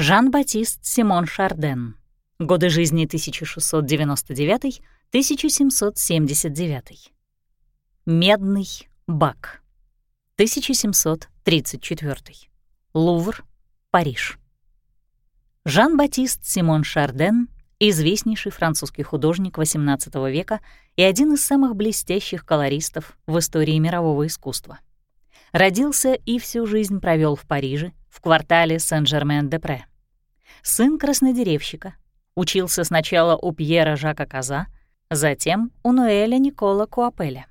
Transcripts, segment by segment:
Жан-Батист Симон Шарден. Годы жизни 1699-1779. Медный бак. 1734. Лувр, Париж. Жан-Батист Симон Шарден — известнейший французский художник XVIII века и один из самых блестящих колористов в истории мирового искусства. Родился и всю жизнь провел в Париже, в квартале Сен-Жермен-де-Пре. Сын краснодеревщика, учился сначала у Пьера Жака Каза, затем у Ноэля Никола Куапеля.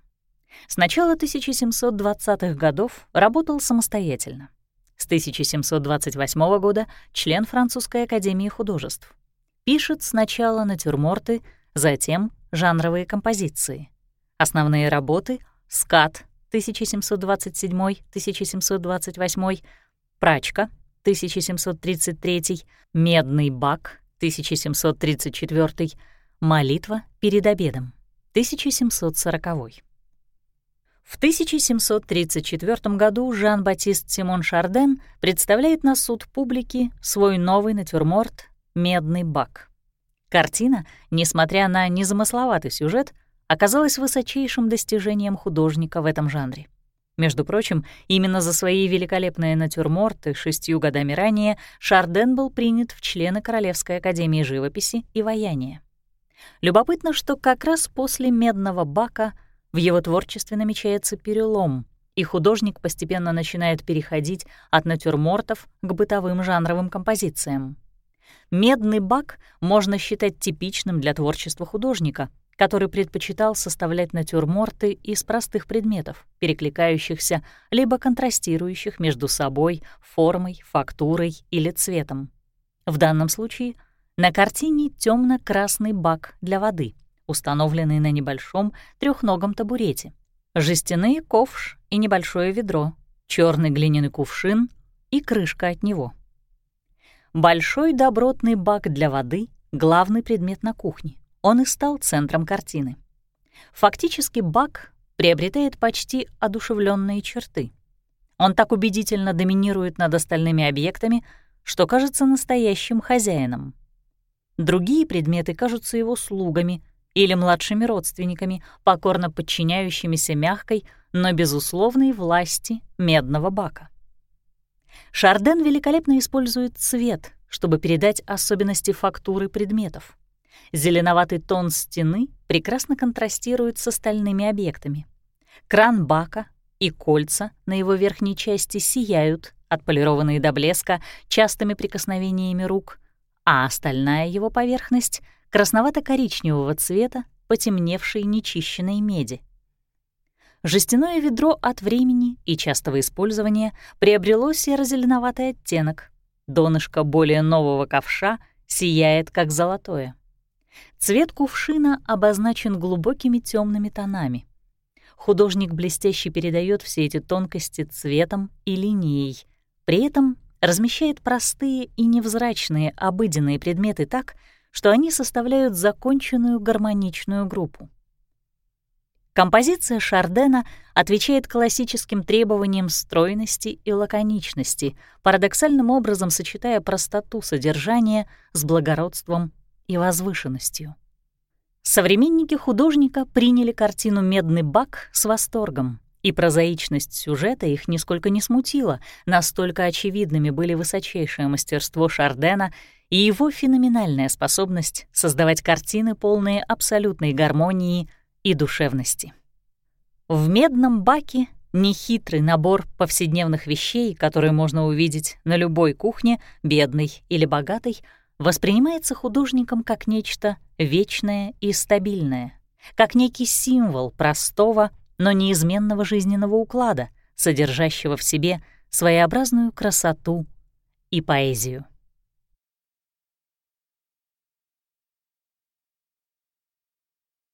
С начала 1720-х годов работал самостоятельно. С 1728 года член Французской академии художеств. Пишет сначала натюрморты, затем жанровые композиции. Основные работы — «Скат» 1727-1728, «Прачка» 1733, «Медный бак» 1734, «Молитва перед обедом» 1740. В 1734 году Жан-Батист Симон Шарден представляет на суд публики свой новый натюрморт «Медный бак». Картина, несмотря на незамысловатый сюжет, оказалась высочайшим достижением художника в этом жанре. Между прочим, именно за свои великолепные натюрморты шестью годами ранее Шарден был принят в члены Королевской академии живописи и ваяния. Любопытно, что как раз после «Медного бака» в его творчестве намечается перелом, и художник постепенно начинает переходить от натюрмортов к бытовым жанровым композициям. «Медный бак» можно считать типичным для творчества художника — который предпочитал составлять натюрморты из простых предметов, перекликающихся либо контрастирующих между собой формой, фактурой или цветом. В данном случае на картине темно красный бак для воды, установленный на небольшом трехногом табурете, жестяные ковш и небольшое ведро, черный глиняный кувшин и крышка от него. Большой добротный бак для воды — главный предмет на кухне, он и стал центром картины. Фактически Бак приобретает почти одушевленные черты. Он так убедительно доминирует над остальными объектами, что кажется настоящим хозяином. Другие предметы кажутся его слугами или младшими родственниками, покорно подчиняющимися мягкой, но безусловной власти медного бака. Шарден великолепно использует цвет, чтобы передать особенности фактуры предметов. Зеленоватый тон стены прекрасно контрастирует с остальными объектами. Кран бака и кольца на его верхней части сияют, отполированные до блеска, частыми прикосновениями рук, а остальная его поверхность — красновато-коричневого цвета, потемневшей нечищенной меди. Жестяное ведро от времени и частого использования приобрело серо-зеленоватый оттенок. Донышко более нового ковша сияет, как золотое. Цвет кувшина обозначен глубокими темными тонами. Художник блестяще передает все эти тонкости цветом и линией, при этом размещает простые и невзрачные обыденные предметы так, что они составляют законченную гармоничную группу. Композиция Шардена отвечает классическим требованиям стройности и лаконичности, парадоксальным образом сочетая простоту содержания с благородством и возвышенностью. Современники художника приняли картину «Медный бак» с восторгом, и прозаичность сюжета их нисколько не смутила, настолько очевидными были высочайшее мастерство Шардена и его феноменальная способность создавать картины, полные абсолютной гармонии и душевности. В «Медном баке» нехитрый набор повседневных вещей, которые можно увидеть на любой кухне, бедной или богатой, воспринимается художником как нечто вечное и стабильное, как некий символ простого, но неизменного жизненного уклада, содержащего в себе своеобразную красоту и поэзию.